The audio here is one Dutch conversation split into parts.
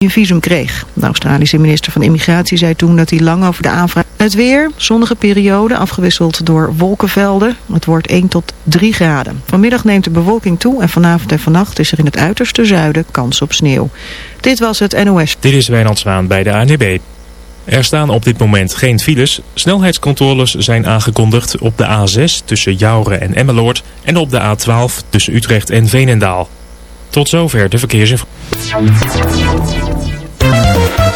een visum kreeg. De Australische minister van Immigratie zei toen dat hij lang over de aanvraag... Het weer, zonnige periode, afgewisseld door wolkenvelden. Het wordt 1 tot 3 graden. Vanmiddag neemt de bewolking toe en vanavond en vannacht is er in het uiterste zuiden kans op sneeuw. Dit was het NOS. Dit is Wijnand Zwaan bij de ANB. Er staan op dit moment geen files. Snelheidscontroles zijn aangekondigd op de A6 tussen Jouren en Emmeloord... en op de A12 tussen Utrecht en Veenendaal. Tot zover de verkeersinformatie.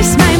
this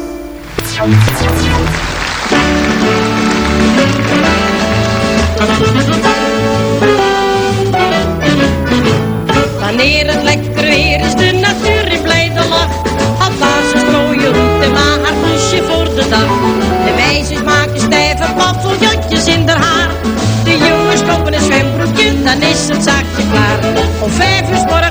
Wanneer het lekker weer is, de natuur in blijde lach. Had ze strooien roet en maar haar poesje voor de dag. De meisjes maken stijve paffeljotjes in haar haar. De jongens kopen een zwembroekje, dan is het zaakje klaar. Om vijf uur morgens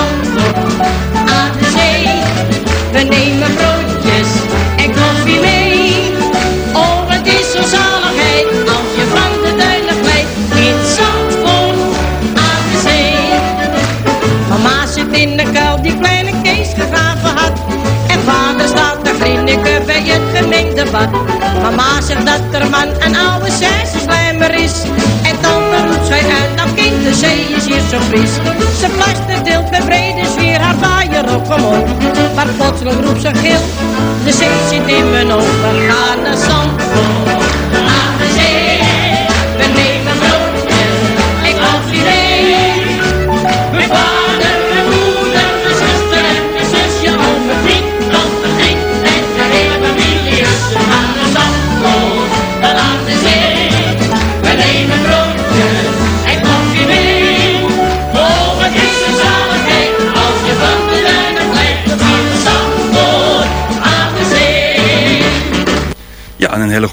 Mama zegt dat er man een oude slijmer is. En dan roept zij uit, dat kind, de zee is hier zo fris. Ze plaster deelt met brede sfeer haar vaaier op omhoog. Maar plotseling roept ze gil, de zee zit in mijn ogen. Ga naar Zandvoort,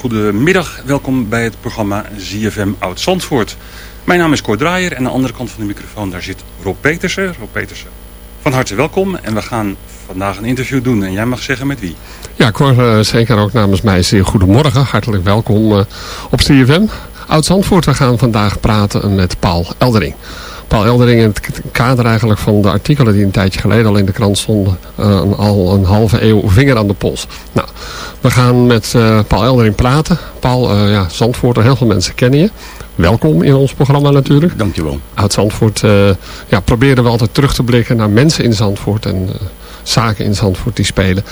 Ja, en een hele goede middag. Welkom bij het programma ZFM Oud Zandvoort. Mijn naam is Cor Draaier en aan de andere kant van de microfoon daar zit Rob Petersen. Rob Petersen, van harte welkom. En we gaan vandaag een interview doen en jij mag zeggen met wie. Ja, Cor, eh, zeker ook namens mij zeer goedemorgen. Hartelijk welkom eh, op CFM. Oud-Zandvoort, we gaan vandaag praten met Paul Eldering. Paul Eldering in het kader eigenlijk van de artikelen die een tijdje geleden al in de krant stonden. eh, al een halve eeuw vinger aan de pols. Nou, we gaan met eh, Paul Eldering praten. Paul, eh, ja, Zandvoort, heel veel mensen kennen je. Welkom in ons programma natuurlijk. Dankjewel. Uit Zandvoort ja, proberen we altijd terug te blikken naar mensen in Zandvoort en zaken in Zandvoort die spelen.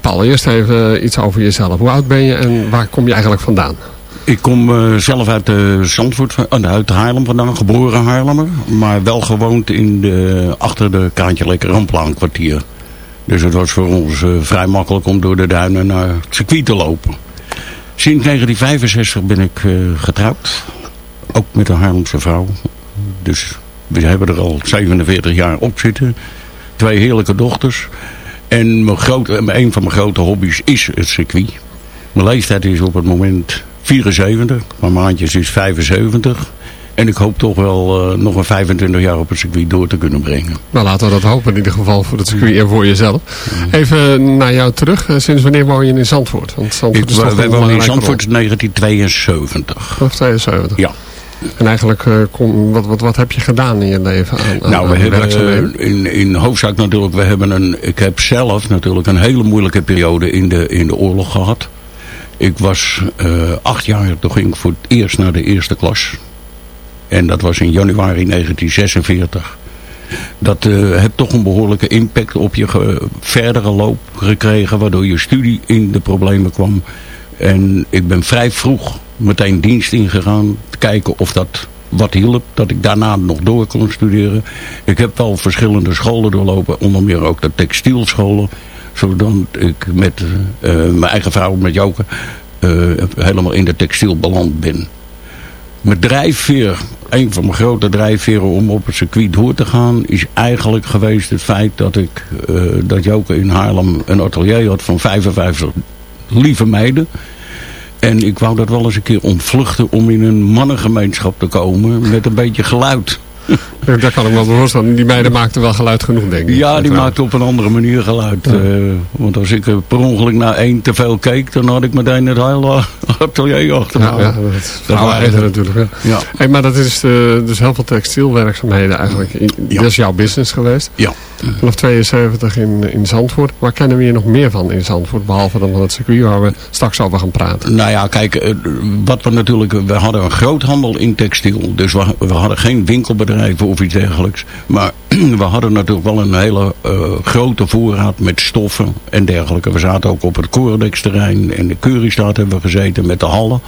Paul, eerst even iets over jezelf. Hoe oud ben je en waar kom je eigenlijk vandaan? Ik kom eh, zelf uit de Zandvoort, uh, uit Haarlem vandaan, geboren Haarlemmer. Maar wel gewoond in de, achter de Kraantje Lekker. Dus het was voor ons vrij makkelijk om door de duinen naar het circuit te lopen. Sinds 1965 ben ik getrouwd. Ook met een Haarlemse vrouw. Dus we hebben er al 47 jaar op zitten. Twee heerlijke dochters. En mijn grote, een van mijn grote hobby's is het circuit. Mijn leeftijd is op het moment 74. Mijn maandjes is 75. En ik hoop toch wel eh, nog een 25 jaar op het circuit door te kunnen brengen. Nou, laten we dat hopen in ieder geval voor het circuit en voor jezelf. Even naar jou terug. Eh, Sinds wanneer woon je in Zandvoort? Want Zandvoort Ik, is toch wij een wonen in Zandvoort 1972. rol. Of 72? Ja. En eigenlijk, eh, kom, wat, wat, wat heb je gedaan in je leven aan, aan, Nou, we hebben eh, in, in hoofdzaak natuurlijk, we hebben een, ik heb zelf natuurlijk een hele moeilijke periode in de, in de oorlog gehad. Ik was eh, acht jaar, toen ging ik voor het eerst naar de eerste klas. En dat was in januari 1946. Dat eh heeft toch een behoorlijke impact op je verdere loop gekregen, waardoor je studie in de problemen kwam. En ik ben vrij vroeg meteen dienst ingegaan, te kijken of dat wat hielp, dat ik daarna nog door kon studeren. Ik heb wel verschillende scholen doorlopen, onder meer ook de textielscholen, zodat ik met eh, mijn eigen vrouw, met Joke, eh, helemaal in de textiel beland ben. Mijn drijfveer, een van mijn grote drijfveren om op het circuit door te gaan, is eigenlijk geweest het feit dat ik, eh, dat Joke in Haarlem een atelier had van 55 lieve meiden. En ik wou dat wel eens een keer ontvluchten om in een mannengemeenschap te komen met een beetje geluid. Daar kan ik wel voorstellen. Die meiden maakten wel geluid genoeg, denk ik. Ja, die Uiteraard. maakte op een andere manier geluid. eh, want als ik eh, per ongeluk naar één te veel keek, dan had ik meteen het hele atelier achter me. Ja, ja, dat waren- eigen natuurlijk. Ja. Ja. Hey, maar dat is eh, dus heel veel textielwerkzaamheden eigenlijk. Dat is jouw business geweest. Ja. Vanaf 72 in, in Zandvoort. Waar kennen we hier nog meer van in Zandvoort? Behalve dan van het circuit waar we straks over gaan praten. Nou ja, kijk, eh, wat we natuurlijk, we hadden een groothandel in textiel. Dus we, we hadden geen winkelbedrijven of iets dergelijks. Maar we hadden natuurlijk wel een hele eh, grote voorraad met stoffen en dergelijke. We zaten ook op het Corendex-terrein en de Keuristraat hebben we gezeten met de hallen.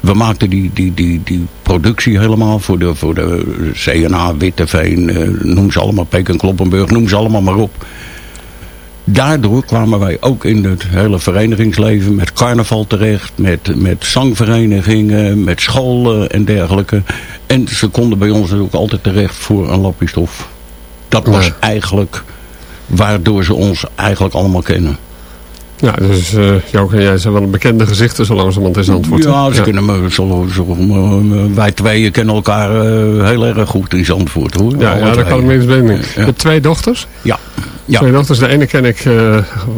We maakten die, die, die, die productie helemaal voor de, voor de CNA, Witteveen, eh, noem ze allemaal, Peek Kloppenburg, noem ze allemaal maar op. Daardoor kwamen wij ook in het hele verenigingsleven met carnaval terecht, met, met zangverenigingen, met scholen en dergelijke. En ze konden bij ons ook altijd terecht voor een lapje stof. Dat was Ja. eigenlijk waardoor ze ons eigenlijk allemaal kennen. Ja, dus eh Joke en jij zijn wel een bekende gezichten zo langzamerhand in Zandvoort. Ja, ze kennen me, zo, zo, eh, wij tweeën kennen elkaar eh, heel erg goed in Zandvoort hoor. Ja, ja, twee. kan ik me eens bij denken. Je Ja. hebt twee dochters. Ja. ja. Twee dochters. De ene ken ik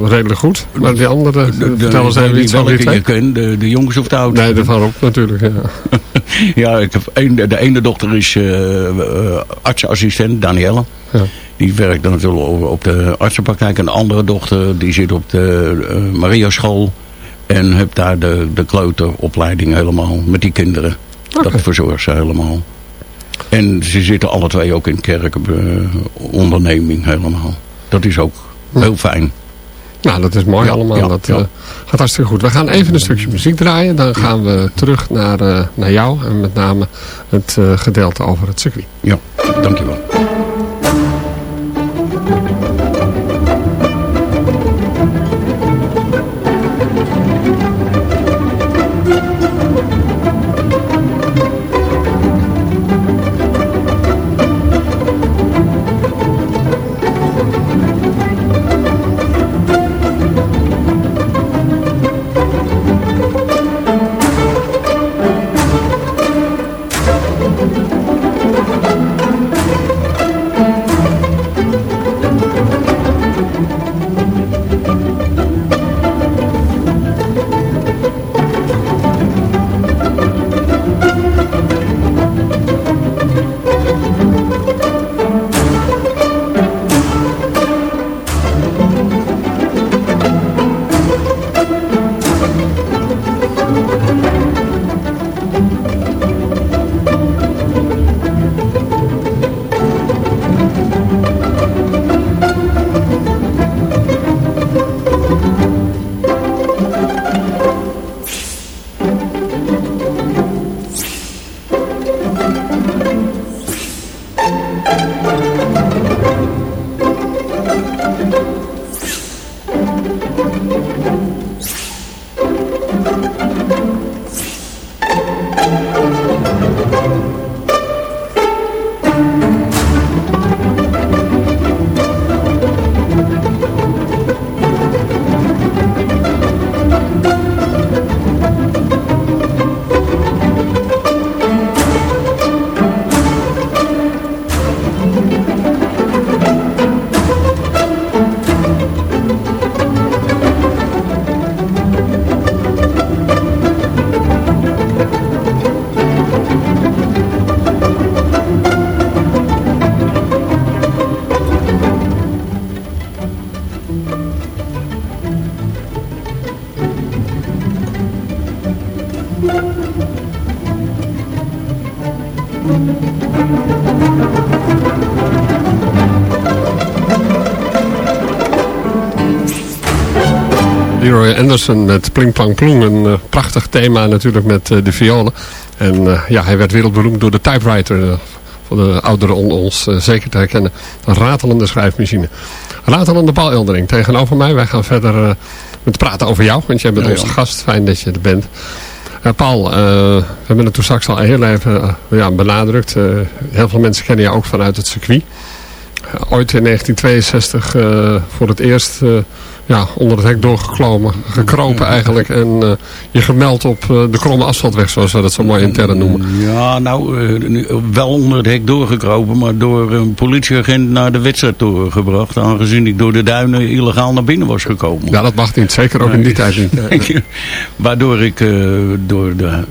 redelijk goed. Maar die andere, De, de, vertel eens even iets van die je twee. kent, de, de jongens of de ouders? Nee, de van Rob natuurlijk. Ja. Ja, ik heb een, de ene dochter is eh, artsassistent, Danielle. Ja. Die werkt dan natuurlijk op- op de artsenpraktijk. En de andere dochter die zit op de eh Maria school. En heb daar de, de kleuteropleiding helemaal met die kinderen. Dat verzorgt ze helemaal. En ze zitten alle twee ook in kerkonderneming helemaal. Dat is ook heel fijn. Nou, dat is mooi Ja, allemaal. ja, dat eh, gaat hartstikke goed. We gaan even een stukje muziek draaien. Dan gaan we terug naar, eh, naar jou. En met name het eh, gedeelte over het circuit. Ja, dankjewel. Thank you. Anderson met Pling Plang Ploeng. Een eh, prachtig thema natuurlijk met eh, de violen. En eh, ja, hij werd wereldberoemd door de typewriter. voor de ouderen onder ons zeker te herkennen. Een ratelende schrijfmachine. Ratelende Paul Eldering tegenover mij. Wij gaan verder met praten over jou. Want jij bent Ja, onze ja. gast. Fijn dat je er bent. Paul, we hebben het toen straks al heel even ja, benadrukt. heel veel mensen kennen je ook vanuit het circuit. ooit in 1962 eh, voor het eerst ja, onder het hek doorgeklomen, gekropen eigenlijk. En eh, je gemeld op eh, de kromme asfaltweg, zoals we dat zo mooi intern noemen. Ja, nou, eh, wel onder het hek doorgekropen, maar door een politieagent naar de wedstrijd doorgebracht. Aangezien ik door de duinen illegaal naar binnen was gekomen. Ja, dat mag niet. Zeker ook in die tijd niet. Waardoor ik door de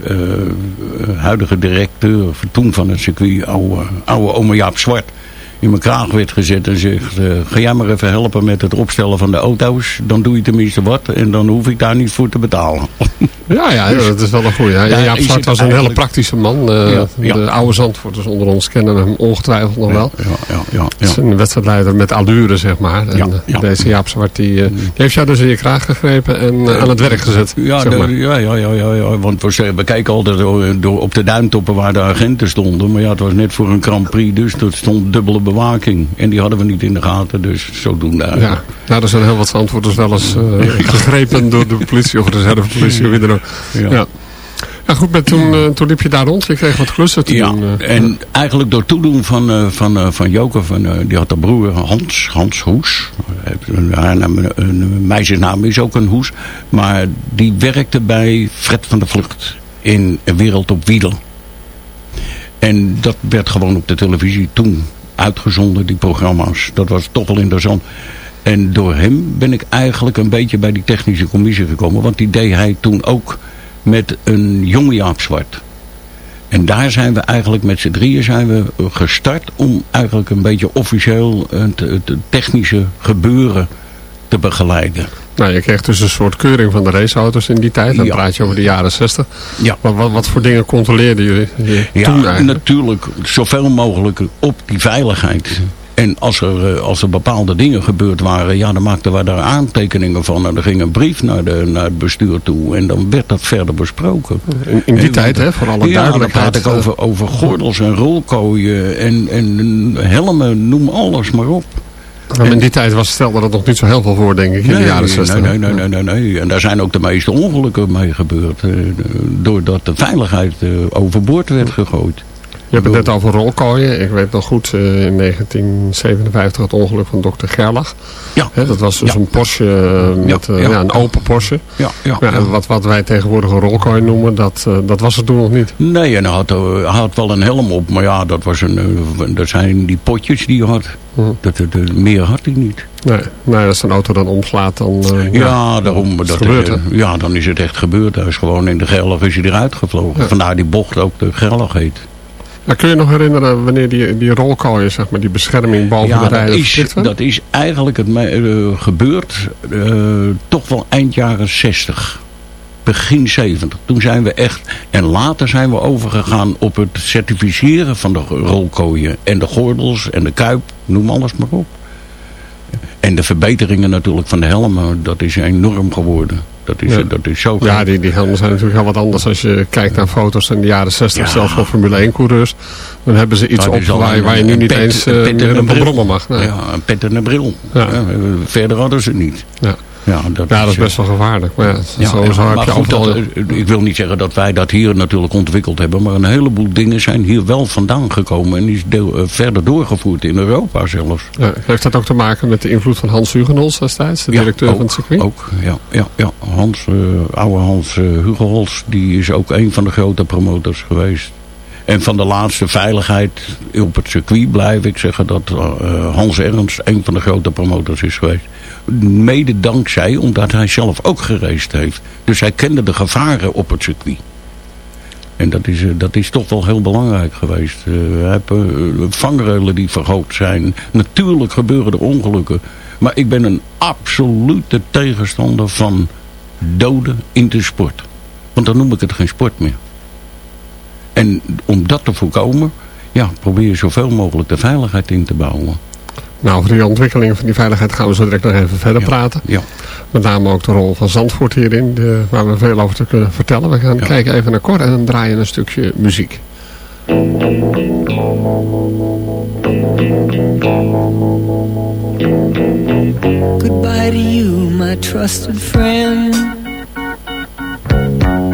huidige directeur toen van het circuit, oude, oude oma Jaap Zwart, in mijn kraag werd gezet en zegt, eh, ga jij maar even helpen met het opstellen van de auto's. Dan doe je tenminste wat en dan hoef ik daar niet voor te betalen. Ja, ja, dat is wel een goeie. Ja, Jaap Zwart was een hele praktische man. Eh, Ja, ja. De oude Zandvoorters onder ons kennen hem ongetwijfeld nog wel. Ja, ja, ja. Het ja. is een wedstrijdleider met allure, zeg maar. En Ja, eh, ja. deze Jaap Zwart, die, die heeft jou dus in je kraag gegrepen en aan het werk gezet. Ja, zeg de- maar. ja, ja, ja, ja, ja, want we, we kijken altijd door, door op de duintoppen waar de agenten stonden. Maar ja, het was net voor een Grand Prix, dus er stond dubbele bewaking. En die hadden we niet in de gaten, dus zodoende Ja, nou, er zijn heel wat Zandvoorters wel eens eh, gegrepen door de politie of de reservepolitie. Ja. Ja. Ja, goed, maar toen, eh, toen liep je daar rond. Je kreeg wat klussen te Ja, doen. eh. en eigenlijk door toedoen van, van, van Joker, van, die had een broer Hans, Hans Hoes. Een, een, een meisjesnaam is ook een Hoes. Maar die werkte bij Fred van der Vlucht in Een Wereld op Wielen. En dat werd gewoon op de televisie toen uitgezonden, die programma's. Dat was toch wel interessant. En door hem ben ik eigenlijk een beetje bij die technische commissie gekomen. Want die deed hij toen ook met een jonge Jaap Zwart. En daar zijn we eigenlijk met z'n drieën zijn we gestart om eigenlijk een beetje officieel het, het technische gebeuren te begeleiden. Nou, je kreeg dus een soort keuring van de raceauto's in die tijd. Dan Ja. praat je over de jaren 60. Ja. Wat, wat, wat voor dingen controleerden jullie je Ja, toen eigenlijk? natuurlijk zoveel mogelijk op die veiligheid. En als er, eh, als er bepaalde dingen gebeurd waren, ja, dan maakten we daar aantekeningen van. En er ging een brief naar, de, naar het bestuur toe. En dan werd dat verder besproken. In, in die En- tijd, hè, voor alle Ja, dan duidelijkheid. praat ik over, over gordels en rolkooien en, en helmen, noem alles maar op. in die tijd was, stelde dat nog niet zo heel veel voor, denk ik, in de jaren 60. Nee, nee, nee, nee, nee, nee. En daar zijn ook de meeste ongelukken mee gebeurd. eh, doordat de veiligheid eh, overboord werd gegooid. Je hebt het net over rolkooien. Ik weet nog goed, eh, in 1957 het ongeluk van dokter Gerlach. Ja. Dat was dus Ja. een Porsche, eh, met, eh, ja. ja, een open Porsche. Ja, ja, wat, wat wij tegenwoordig een rolkooi noemen, dat, eh, dat was het toen nog niet. Nee, en hij had, eh, wel een helm op. Maar ja, dat, was een, eh, dat zijn die potjes die hij had. Hm. Dat, meer had hij niet. Nee, nee, als een auto dan omslaat, dan... eh, Ja, daarom. dat gebeurt, is, eh, ja, dan is het echt gebeurd. Hij is gewoon in de Gerlach is hij eruit gevlogen. Ja. Vandaar die bocht ook de Gerlach heet. Maar kun je nog herinneren wanneer die, die rolkooien, zeg maar, die bescherming boven Ja, de rijder is, dat is eigenlijk het, eh, gebeurd eh, toch wel eind jaren 60. Begin 70. Toen zijn we echt... En later zijn we overgegaan op het certificeren van de rolkooien. En de gordels en de kuip. Noem alles maar op. En de verbeteringen natuurlijk van de helmen. Dat is enorm geworden. Dat is, Ja. dat is zo Ja, die, die helmen zijn natuurlijk heel wat anders als je kijkt naar foto's in de jaren 60 Ja. zelfs van Formule 1 coureurs. Dan hebben ze iets op waar, je- waar je nu niet pet- eens eh, een een bril. mag. Nee. Ja, een pet en een bril. Ja. Ja, verder hadden ze het niet. Ja. Ja, dat, Ja, dat is best wel gevaarlijk. Maar ja, Ja, zo, ja, zo heb maar je goed, overal... dat, eh, ik wil niet zeggen dat wij dat hier natuurlijk ontwikkeld hebben, maar een heleboel dingen zijn hier wel vandaan gekomen en is deel, eh, verder doorgevoerd in Europa zelfs. Ja, heeft dat ook te maken met de invloed van Hans Hugenholz destijds, de directeur ook, van het circuit? Ook, ja, ja, ja. Hans, eh, oude Hans uh, Hugelholz, die is ook een van de grote promotors geweest. En van de laatste veiligheid op het circuit blijf ik zeggen dat Hans Ernst een van de grote promotors is geweest. Mede dankzij, omdat hij zelf ook gereisd heeft. Dus hij kende de gevaren op het circuit. En dat is, uh, dat is toch wel heel belangrijk geweest. Uh, we hebben vangreulen die verhoogd zijn. Natuurlijk gebeuren er ongelukken. Maar ik ben een absolute tegenstander van doden in de sport. Want dan noem ik het geen sport meer. En om dat te voorkomen, ja, probeer zoveel mogelijk de veiligheid in te bouwen. Nou, over die ontwikkeling van die veiligheid gaan we zo direct nog even verder ja, praten. Ja. Met name ook de rol van Zandvoort hierin, de, waar we veel over te kunnen vertellen. We gaan ja. kijken even naar kort en dan draaien een stukje muziek. Goodbye to you, my trusted friend.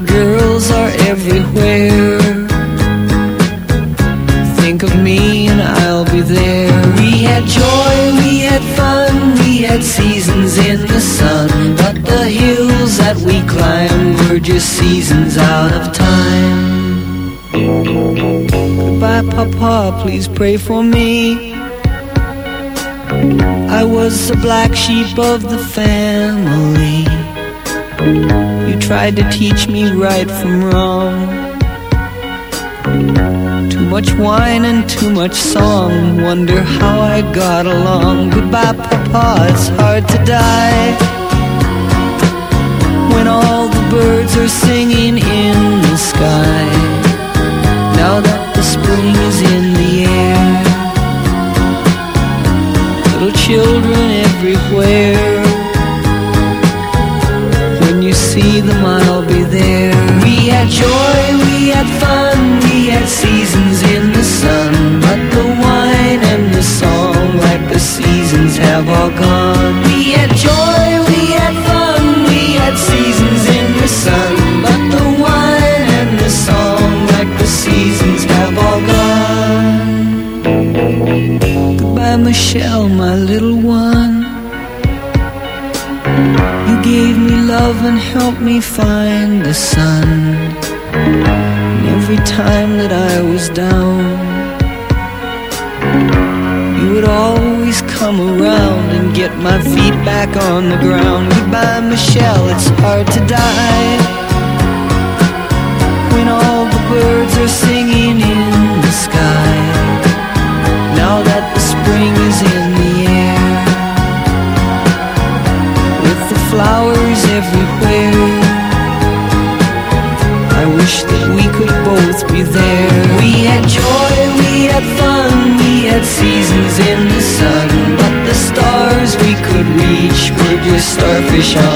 Girls are everywhere. Think of me and I'll be there. We had joy, we had fun, we had seasons in the sun. But the hills that we climbed were just seasons out of time. Goodbye, Papa, please pray for me. I was the black sheep of the family. You tried to teach me right from wrong. Too much wine and too much song. Wonder how I got along. Goodbye, Papa, it's hard to die. When all the birds are singing in the sky. Now that the spring is in the air. Little children everywhere. See them, I'll be there. We had joy, we had fun, we had seasons in the sun. But the wine and the song, like the seasons, have all gone. We had joy, we had fun, we had seasons in the sun. But the wine and the song, like the seasons, have all gone. Goodbye, Michelle, my little one. Gave me love and helped me find the sun. And every time that I was down, you would always come around and get my feet back on the ground. Goodbye, Michelle, it's hard to die. show.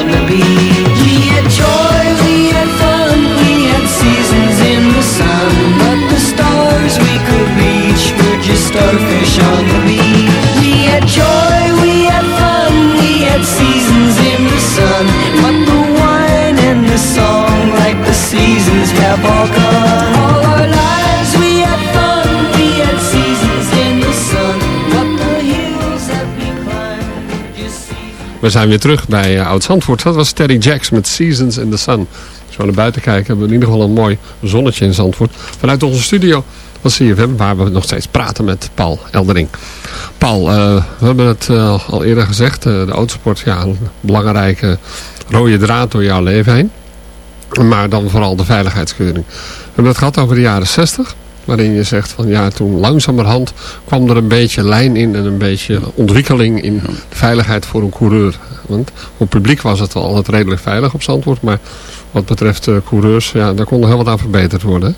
We zijn weer terug bij uh, Oud-Zandvoort. Dat was Terry Jacks met Seasons in the Sun. Als we naar buiten kijken hebben we in ieder geval een mooi zonnetje in Zandvoort. Vanuit onze studio van CFM, waar we nog steeds praten met Paul Eldering. Paul, uh, we hebben het uh, al eerder gezegd, de autosport, ja, een belangrijke rode draad door jouw leven heen. Maar dan vooral de veiligheidskeuring. We hebben het gehad over de jaren 60. Waarin je zegt van ja, toen langzamerhand kwam er een beetje lijn in en een beetje ontwikkeling in de veiligheid voor een coureur. Want voor het publiek was het al altijd redelijk veilig op Zandvoort. Maar wat betreft uh, coureurs, ja, daar kon er heel wat aan verbeterd worden.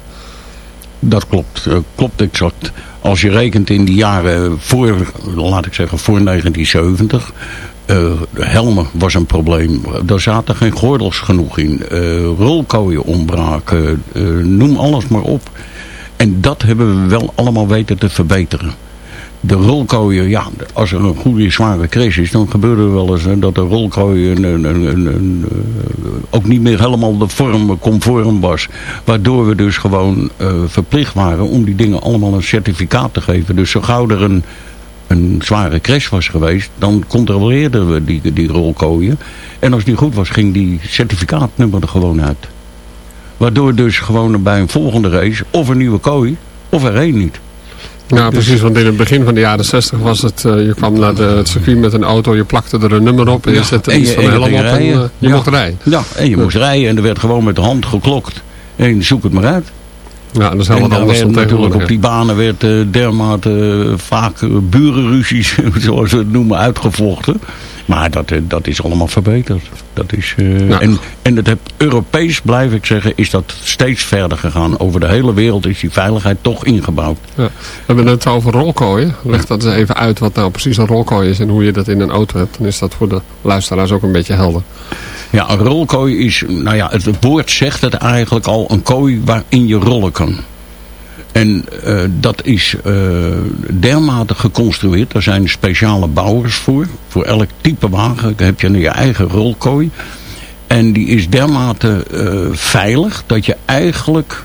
Dat klopt, uh, klopt exact. Als je rekent in die jaren voor, laat ik zeggen, voor 1970... Uh, helmen was een probleem. Er zaten geen gordels genoeg in. Uh, rolkooien ombraken. Uh, noem alles maar op. En dat hebben we wel allemaal weten te verbeteren. De rolkooien, ja, als er een goede zware crash is, dan gebeurde er wel eens dat de rolkooien een, een, een, een, ook niet meer helemaal de vorm conform was. Waardoor we dus gewoon uh, verplicht waren om die dingen allemaal een certificaat te geven. Dus zo gauw er een, een zware crash was geweest, dan controleerden we die, die rolkooien. En als die goed was, ging die certificaatnummer er gewoon uit. Waardoor dus gewoon bij een volgende race of een nieuwe kooi of er één niet. Ja, dus- precies. Want in het begin van de jaren 60 was het... Uh, je kwam naar de, het circuit met een auto, je plakte er een nummer op... en je zette iets van helm op en uh, je ja. mocht rijden. Ja, en je moest rijden en er werd gewoon met de hand geklokt. En zoek het maar uit. Ja, dat is heel wat anders dan natuurlijk op die banen werd uh, dermate vaak burenruzies, zoals we het noemen, uitgevochten. Maar dat, dat is allemaal verbeterd. Dat is, ja. en, en het heb, Europees, blijf ik zeggen, is dat steeds verder gegaan. Over de hele wereld is die veiligheid toch ingebouwd. Ja. We hebben het over rolkooien. Leg dat eens even uit wat nou precies een rolkooi is en hoe je dat in een auto hebt. Dan is dat voor de luisteraars ook een beetje helder. Ja, een rolkooi is, nou ja, het woord zegt het eigenlijk al, een kooi waarin je rollen kan. En uh, dat is uh, dermate geconstrueerd. Er zijn speciale bouwers voor. Voor elk type wagen heb je je eigen rolkooi. En die is dermate uh, veilig dat je eigenlijk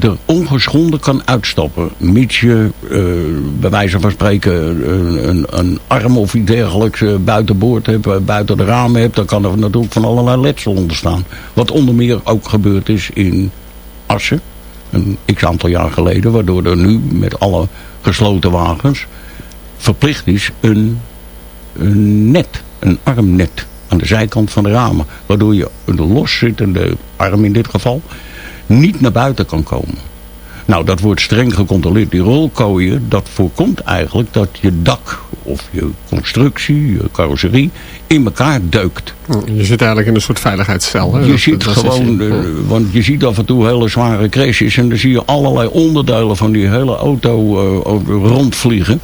er ongeschonden kan uitstappen. Mits je bij wijze van spreken een, een, een arm of iets dergelijks buiten boord hebt, buiten de ramen hebt. Dan kan er natuurlijk van allerlei letsel ontstaan. Wat onder meer ook gebeurd is in Assen een x aantal jaar geleden, waardoor er nu met alle gesloten wagens verplicht is een, een net, een armnet aan de zijkant van de ramen. Waardoor je de loszittende arm in dit geval niet naar buiten kan komen. Nou, dat wordt streng gecontroleerd. Die rolkooien, dat voorkomt eigenlijk dat je dak of je constructie, je carrosserie, in elkaar duikt. Je zit eigenlijk in een soort veiligheidscel. Hè? Je dat, ziet dat gewoon, je, uh, want je ziet af en toe hele zware crashes en dan zie je allerlei onderdelen van die hele auto uh, rondvliegen.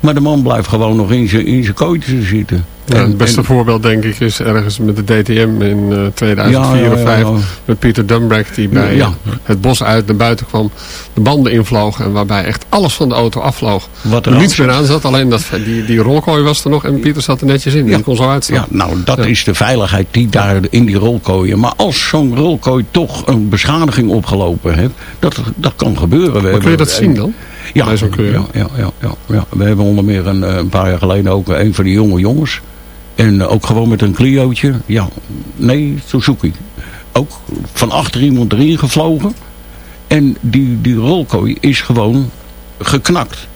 Maar de man blijft gewoon nog in zijn, in zijn kooitje zitten. Ja, het beste voorbeeld denk ik is ergens met de DTM in uh, 2004 ja, of 2005. Ja, met Peter Dumbrack die bij het bos uit naar buiten kwam. De banden invloog en waarbij echt alles van de auto afvloog. Wat er niets meer aan zat. Alleen dat, die, die rolkooi was er nog en Pieter zat er netjes in. Die kon zo. Ja, nou dat is de veiligheid die daar in die rolkooien. Maar als zo'n rolkooi toch een beschadiging opgelopen heeft. Dat, dat kan gebeuren. We kun je dat zien dan? Ja, ja, ja, ja, ja, ja. We hebben onder meer een, een paar jaar geleden ook een van die jonge jongens. En ook gewoon met een Clio'tje. Ja, nee, Suzuki. Ook van achter iemand erin gevlogen. En die, die rolkooi is gewoon geknakt.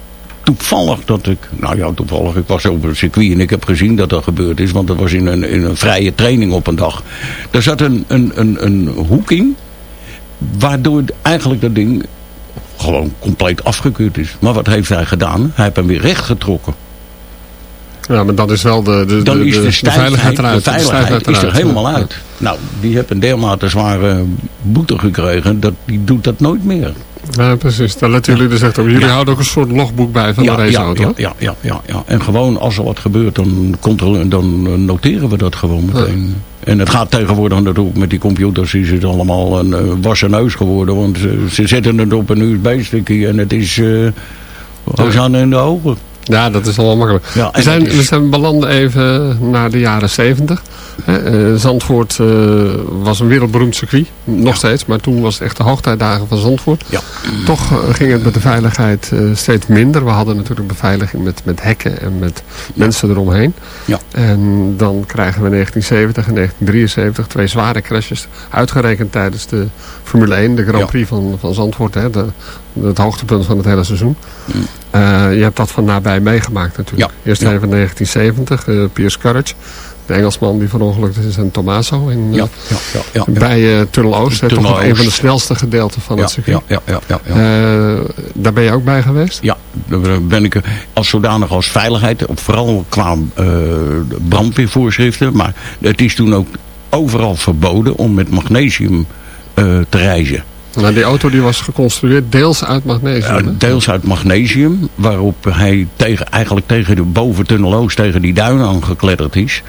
Toevallig dat ik, nou ja, toevallig, ik was op een circuit en ik heb gezien dat dat gebeurd is. Want dat was in een, in een vrije training op een dag. Daar zat een, een, een, een hoek in. Waardoor eigenlijk dat ding gewoon compleet afgekeurd is. Maar wat heeft hij gedaan? Hij heeft hem weer recht getrokken. Ja, maar dat is wel de, de, dan de, is de, de veiligheid eruit. De veiligheid is er helemaal uit. Nou, die heeft een dermate zware boete gekregen. Dat, die doet dat nooit meer. Ja, precies. Daar letten jullie dus echt op. Jullie ja. houden ook een soort logboek bij van ja, de raceauto. Ja, ja, ja, ja, ja. En gewoon als er wat gebeurt, dan, dan noteren we dat gewoon meteen. En het gaat tegenwoordig natuurlijk met die computers, is het allemaal een uh, wassen neus geworden. Want uh, ze zetten het op een USB-stickje en het is uh, in de ogen. Ja, dat is wel makkelijk. Ja, we, zijn, we zijn belanden even naar de jaren 70. Uh, Zandvoort uh, was een wereldberoemd circuit. Nog ja. steeds, maar toen was het echt de hoogtijdagen van Zandvoort. Ja. Toch uh, ging het met de veiligheid steeds minder. We hadden natuurlijk beveiliging met, met hekken en met mensen eromheen. Ja. En dan krijgen we 1970 en 1973 twee zware crashes. Uitgerekend tijdens de Formule 1, de Grand Prix van, van Zandvoort. Hè, de, het hoogtepunt van het hele seizoen. Eh, je hebt dat van nabij meegemaakt natuurlijk. Eerst even in 1970, eh Piers Courage. De Engelsman die verongelukt is in Tomaso. In, eh, Ja, ja, ja, ja. Bij Tunnel Oost. hè, Toch Tunnel nog een van de Oost. snelste gedeelten van het circuit. ja, ja, ja, ja, daar ben je ook bij geweest? Ja, daar ben ik als zodanig als veiligheid, vooral qua eh, brandweervoorschriften. Maar het is toen ook overal verboden om met magnesium te reizen. Nou, die auto die was geconstrueerd deels uit magnesium. Deels uit magnesium, waarop hij tegen, eigenlijk tegen de boventunneloos tegen die duin aangekletterd is.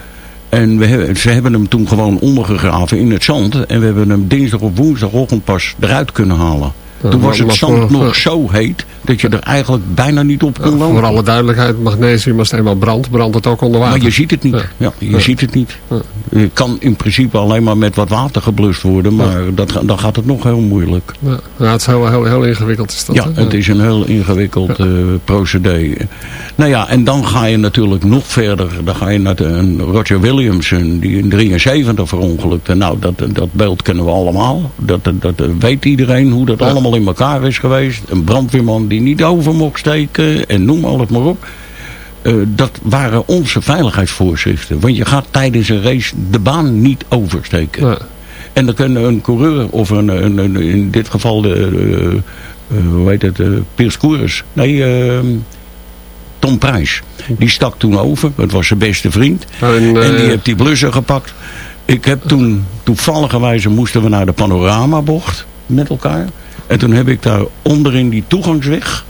En we hebben, ze hebben hem toen gewoon ondergegraven in het zand. En we hebben hem dinsdag of woensdagochtend pas eruit kunnen halen. Ja, toen was het zand nog zo heet dat je er eigenlijk bijna niet op kon lopen. voor alle duidelijkheid, magnesium als het eenmaal brandt, brandt het ook onder water. Maar je ziet het niet. Ja. Je ziet het niet. Het kan in principe alleen maar met wat water geblust worden. Maar dat, dan gaat het nog heel moeilijk. Ja, het is heel, heel, heel ingewikkeld. Is dat, Ja, het is een heel ingewikkeld eh, procedé. Nou ja, en dan ga je natuurlijk nog verder. Dan ga je naar de, een Roger Williamson, die in 73 verongelukte. Nou, dat, dat beeld kennen we allemaal. Dat, dat, dat weet iedereen hoe dat Ja. Allemaal in elkaar is geweest. Een brandweerman die niet over mocht steken en noem alles maar op. Eh, dat waren onze veiligheidsvoorschriften. Want je gaat tijdens een race de baan niet oversteken. En dan kan een coureur, of een, een, een- in dit geval de, eh, hoe heet het, eh Piers Koers. Nee, eh, Tom Prijs. Die stak toen over, het was zijn beste vriend. En, En die heeft die blusser gepakt. Ik heb toen, toevalligerwijze moesten we naar de panoramabocht met elkaar. En toen heb ik daar onderin die toegangsweg,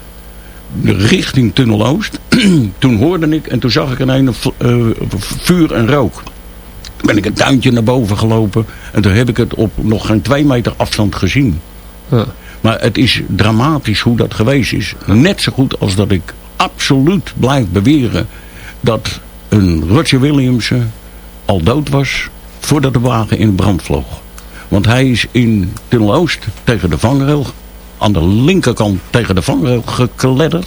richting Tunnel Oost. toen hoorde ik, en toen zag ik een eh, vuur en rook. Toen ben ik een tuintje naar boven gelopen. En toen heb ik het op nog geen twee meter afstand gezien. ja. Maar het is dramatisch hoe dat geweest is. Net zo goed als dat ik absoluut blijf beweren dat een Roger Williamson al dood was voordat de wagen in brand vloog. Want hij is in Tunnel Oost tegen de vangrail, aan de linkerkant tegen de vangrail gekledderd.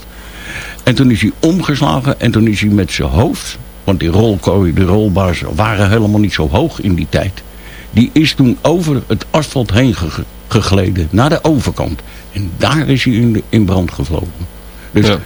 En toen is hij omgeslagen en toen is hij met zijn hoofd, want die rolkooi, de rolbaars waren helemaal niet zo hoog in die tijd. Die is toen over het asfalt heen ge- gegleden, naar de overkant. En daar is hij in, in brand gevlogen. Dus Ja.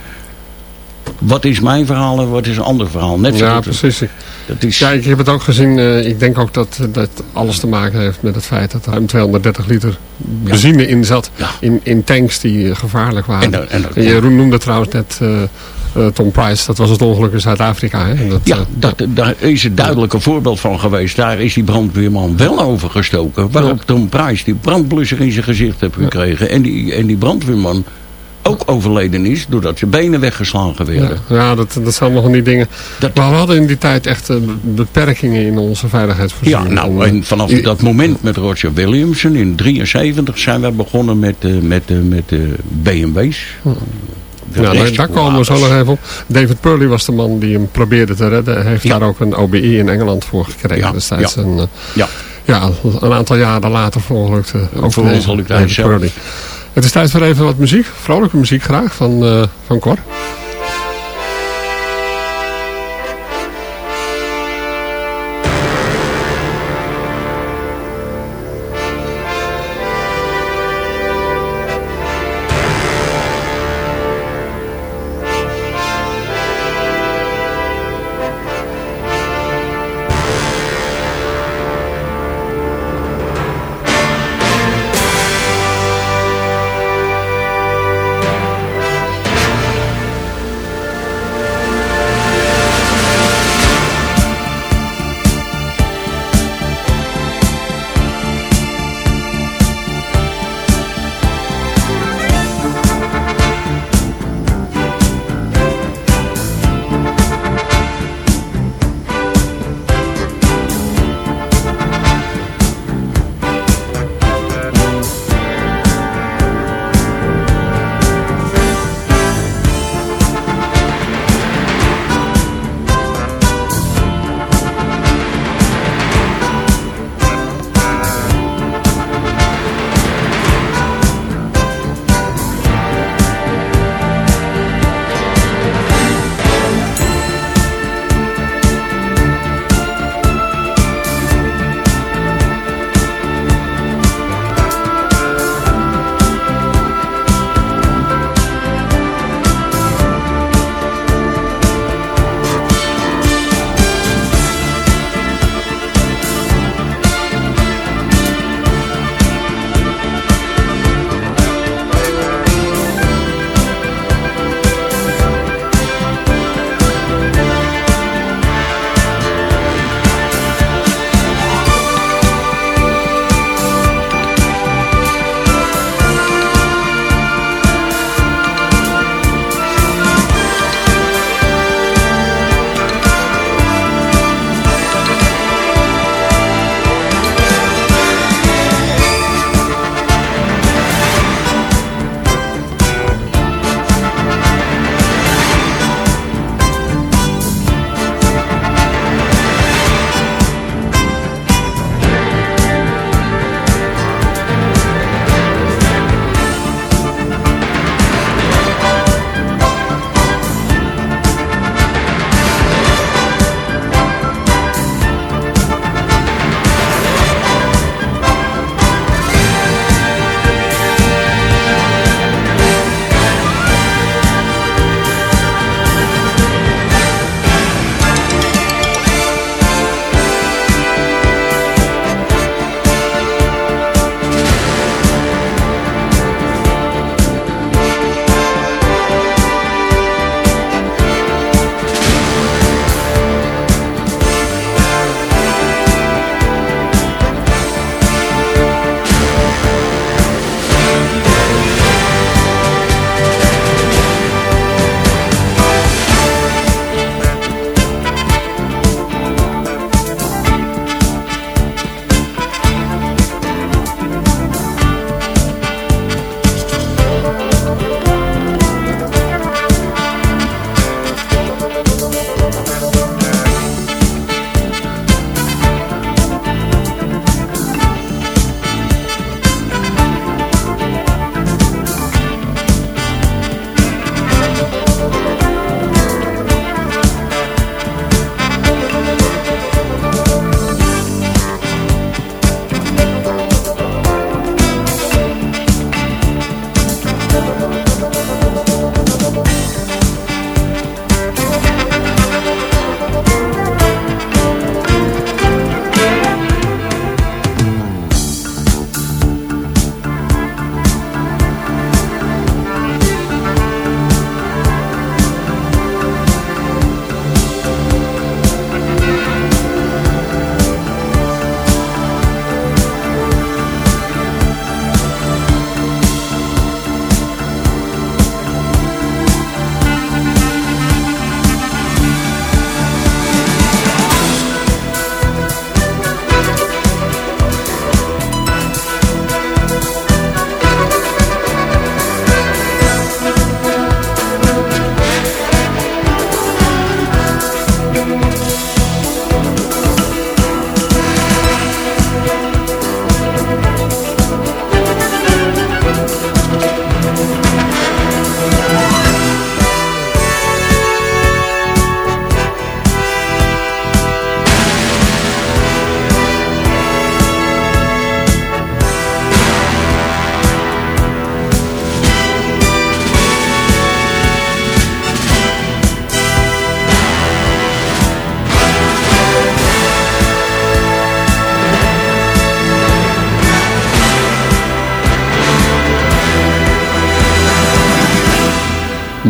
Wat is mijn verhaal en wat is een ander verhaal? Net zo ja, goed. precies. Dat is, Ja, ik heb het ook gezien. eh, ik denk ook dat dat alles te maken heeft met het feit dat er ruim 230 liter benzine in zat. Ja. In, in tanks die eh, gevaarlijk waren. En en En Jeroen noemde trouwens net eh, Tom Price. Dat was het ongeluk in Zuid-Afrika. Ja, dat, daar is het duidelijk een voorbeeld van geweest. Daar is die brandweerman wel overgestoken. Waarop Tom Price die brandblusser in zijn gezicht heeft gekregen. En, die, en die brandweerman ook overleden is doordat zijn benen weggeslagen ja, werden. ja, dat, dat zijn nog van die dingen. Dat- Maar we hadden in die tijd echt eh, beperkingen in onze Ja, veiligheidsvoorziening. nou, en vanaf Je- dat moment met Roger Williamson in 73 zijn we begonnen met, eh, met, eh, met de BMW's. Ja, daar, daar komen we zo nog even op. David Purley was de man die hem probeerde te redden. Hij heeft Ja. daar ook een OBI in Engeland voor gekregen Ja, destijds. ja. En, eh, Ja. ja, een aantal jaren later verongelukte ook David. Purley. Het is tijd voor even wat muziek. Vrolijke muziek graag van, eh van Cor.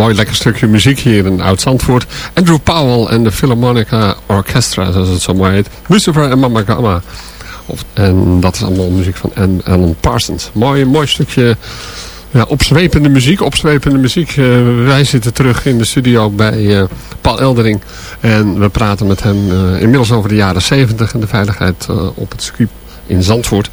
Mooi lekker stukje muziek hier in Oud-Zandvoort. Andrew Powell en de Philharmonica Orchestra, zoals het zo mooi heet. Lucifer en Mama Gamma. Of, en dat is allemaal muziek van An- Alan Parsons. Mooi, mooi stukje ja, opzwepende muziek. Opzwepende muziek. Eh, wij zitten terug in de studio bij eh, Paul Eldering. En we praten met hem eh, inmiddels over de jaren 70 en de veiligheid op het circuit in Zandvoort.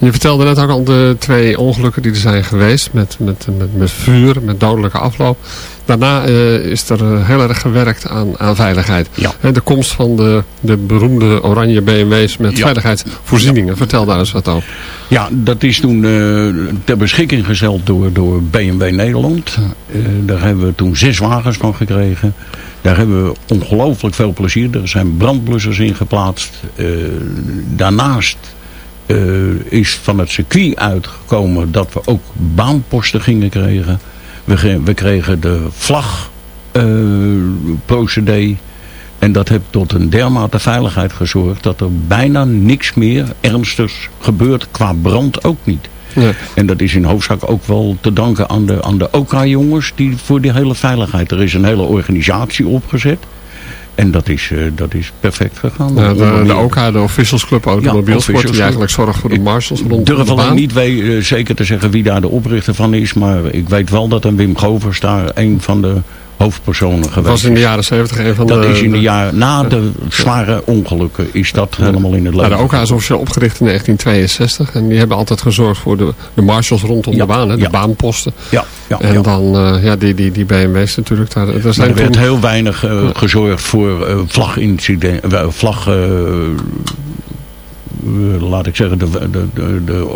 Je vertelde net ook al de twee ongelukken die er zijn geweest met, met, met, met vuur, met dodelijke afloop. Daarna eh, is er eh, heel erg gewerkt aan, aan veiligheid. Ja. De komst van de, de beroemde oranje BMW's met Ja. veiligheidsvoorzieningen. Vertel daar eens wat over. Ja, dat is toen eh, ter beschikking gesteld door, door BMW Nederland. Daar hebben we toen zes wagens van gekregen. Daar hebben we ongelooflijk veel plezier. Er zijn brandblussers in geplaatst. Daarnaast is van het circuit uitgekomen dat we ook baanposten gingen krijgen. We, we kregen de vlag eh. En dat heeft tot een dermate veiligheid gezorgd dat er bijna niks meer ernstigs gebeurt. Qua brand ook niet. Ja. En dat is in hoofdzaak ook wel te danken aan de, aan de OK-jongens die voor die hele veiligheid. Er is een hele organisatie opgezet. En dat is, eh, dat is perfect gegaan. Ja, de, Onder de OK, de Officials Club Automobielsport, Officials die eigenlijk zorgt voor de marshals Ik de durf alleen niet eh, zeker te zeggen wie daar de oprichter van is. Maar ik weet wel dat een Wim Govers daar een van de hoofdpersonen Dat geweest was in de jaren 70 een van Dat de... is in de jaren na de zware ongelukken is dat helemaal in het Ja, leven. de OK is officieel opgericht in 1962. En die hebben altijd gezorgd voor de, de marshals rondom Ja, de baan, hè, de ja. baanposten. Ja, ja, En ja. dan eh, ja, die, die, die BMW's natuurlijk. Daar, daar zijn er werd toen- heel weinig eh, gezorgd voor eh vlagincidenten, vlag, laat ik zeggen, de, de, de, de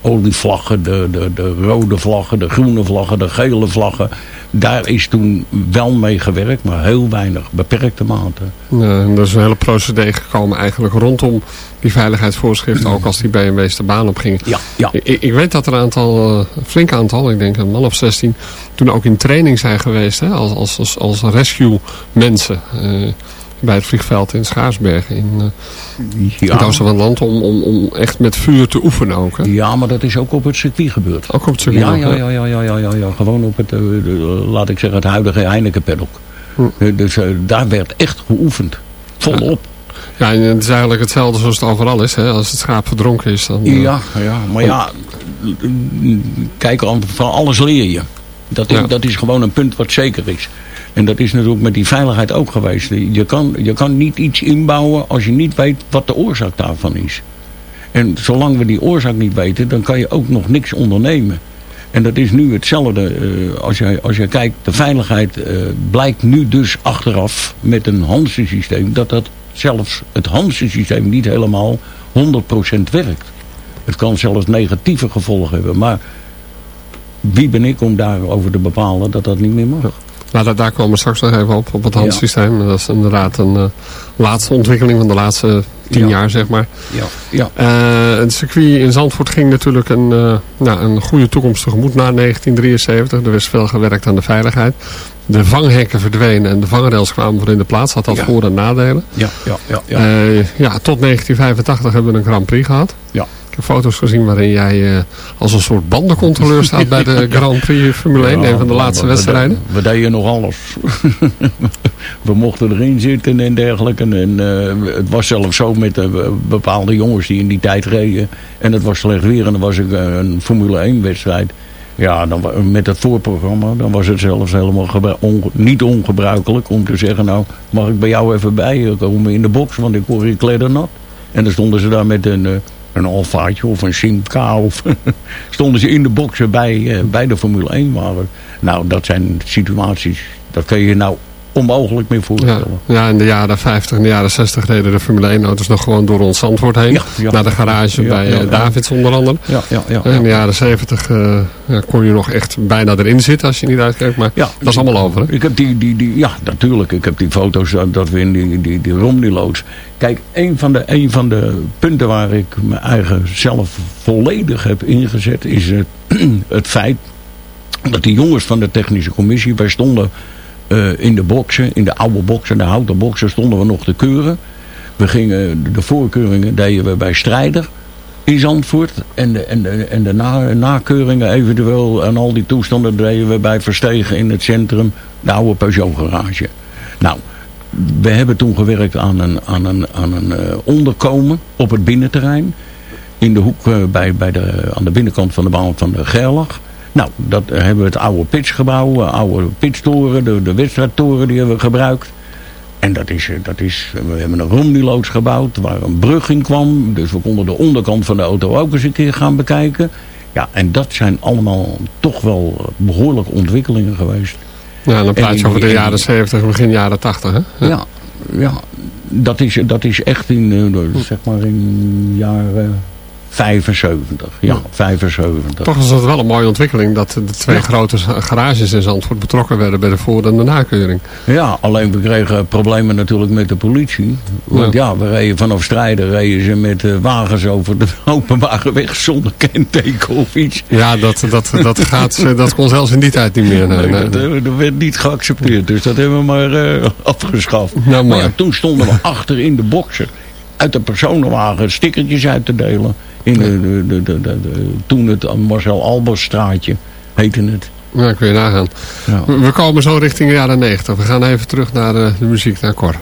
olievlaggen, de, de, de rode vlaggen, de groene vlaggen, de gele vlaggen. Daar is toen wel mee gewerkt, maar heel weinig, beperkte mate. Ja, en er is een hele procedé gekomen eigenlijk rondom die veiligheidsvoorschriften. Ook als die BMW's de baan op gingen. Ja, ja. Ik, ik weet dat er een aantal, eh, een flink aantal, ik denk een man of 16, toen ook in training zijn geweest. Hè, als, als, als, als rescue mensen. eh, bij het vliegveld in Schaarsberg in, uh, in het Ja, oosten van land. Om, om, om echt met vuur te oefenen ook. Hè? ja, maar dat is ook op het circuit gebeurd. Ook op het circuit Ja, ja, ja, ja, ja, ja, ja, ja. gewoon op het, eh, laat ik zeggen, het huidige Heineken-paddock. Hm. Eh, Dus daar werd echt geoefend. Volop. Ja, en het is eigenlijk hetzelfde zoals het overal is. Hè? Als het schaap verdronken is, dan... Ja, ja, maar ja, kijk, van alles leer je. Dat is, Ja. dat is gewoon een punt wat zeker is. En dat is natuurlijk met die veiligheid ook geweest. Je kan, je kan niet iets inbouwen als je niet weet wat de oorzaak daarvan is. En zolang we die oorzaak niet weten, dan kan je ook nog niks ondernemen. En dat is nu hetzelfde. eh, als, je, als je kijkt, de veiligheid eh, blijkt nu dus achteraf met een Hansen-systeem... dat dat zelfs het Hansen-systeem niet helemaal 100% werkt. Het kan zelfs negatieve gevolgen hebben. Maar wie ben ik om daarover te bepalen dat dat niet meer mag? Nou, daar, daar komen we straks nog even op, op het handsysteem. Dat is inderdaad een eh, laatste ontwikkeling van de laatste tien Ja. jaar, zeg maar. Ja, ja. Eh, het circuit in Zandvoort ging natuurlijk een, eh, nou, een goede toekomst tegemoet na 1973. Er is veel gewerkt aan de veiligheid. De vanghekken verdwenen en de vangrails kwamen voor in de plaats. Had dat Ja. voor- en nadelen. Ja, ja, ja. ja. Ja, tot 1985 hebben we een Grand Prix gehad. Ja. Heb foto's gezien waarin jij eh, als een soort bandencontroleur staat bij de Grand Prix Formule 1. Ja, een van de laatste we- wedstrijden. We, we deden nog alles. we mochten erin zitten en dergelijke. En eh, het was zelfs zo met eh, bepaalde jongens die in die tijd reden. En het was slecht weer en dan was ik een Formule 1 wedstrijd. Ja, dan, met het voorprogramma, dan was het zelfs helemaal onge- niet ongebruikelijk om te zeggen... nou, mag ik bij jou even bij komen in de box, want ik word hier kleddernat. En dan stonden ze daar met een, een Alfaatje of een Simca of stonden ze in de boxen bij, eh, bij de Formule 1 waren. Nou, dat zijn situaties, dat kun je je nou onmogelijk meer Ja, voorstellen. ja, in de jaren 50 en de jaren 60 reden de Formule 1 auto's nog gewoon door ons Zandvoort heen. Ja, ja. naar de garage Ja, bij ja, eh, ja. Davids onder andere. Ja, ja, ja. En in de jaren 70 eh, ja, kon je nog echt bijna erin zitten als je niet uitkijkt. Maar Ja, dat is allemaal over. Hè? Ik heb die, die, die, ja, natuurlijk. Ik heb die foto's dat, dat we in die, die, die Romney loods. Kijk, een van, de, een van de punten waar ik mijn eigen zelf volledig heb ingezet... is het, het feit dat die jongens van de technische commissie... wij stonden eh, in de boksen, in de oude boksen, de houten boksen... stonden we nog te keuren. We gingen, de voorkeuringen deden we bij Strijder. in Zandvoort. En de, en de, en de na, nakeuringen eventueel en al die toestanden deden we bij Verstegen in het centrum. De oude Peugeot garage. Nou, we hebben toen gewerkt aan een, aan een, aan een eh, onderkomen op het binnenterrein. In de hoek eh, bij, bij de, aan de binnenkant van de baan van de Gerlach. Nou, dat eh, hebben we het oude pitchgebouw, uh, oude pitstoren, de, de wedstrijdtoren die hebben we gebruikt. En dat is, eh, dat is, we hebben een romniloods gebouwd waar een brug in kwam. Dus we konden de onderkant van de auto ook eens een keer gaan bekijken. Ja, en dat zijn allemaal toch wel behoorlijke ontwikkelingen geweest. Ja, dan praat je over de jaren 70, begin jaren 80, hè? Ja, ja, dat, is, dat is echt in, zeg maar in jaren 75, ja, 75. Toch was dat wel een mooie ontwikkeling dat de twee grote garages in Zandvoort betrokken werden bij de voor- en de nakeuring. Ja, alleen we kregen problemen natuurlijk met de politie. Want ja, we reden vanaf strijden reden ze met uh, wagens over de openbare weg zonder kenteken of iets. Ja, dat, dat, dat, gaat, dat kon zelfs in die tijd niet meer. Nee, nee, dat, dat, werd niet geaccepteerd, dus dat hebben we maar uh, afgeschaft. Nou, maar ja, toen stonden we achter in de boksen uit de personenwagen stickertjes uit te delen. In de, de, de, de, toen het Marcel Albersstraatje heette het. Ja, kun je nagaan. Ja. We komen zo richting de jaren 90. We gaan even terug naar de, de muziek, naar Cor.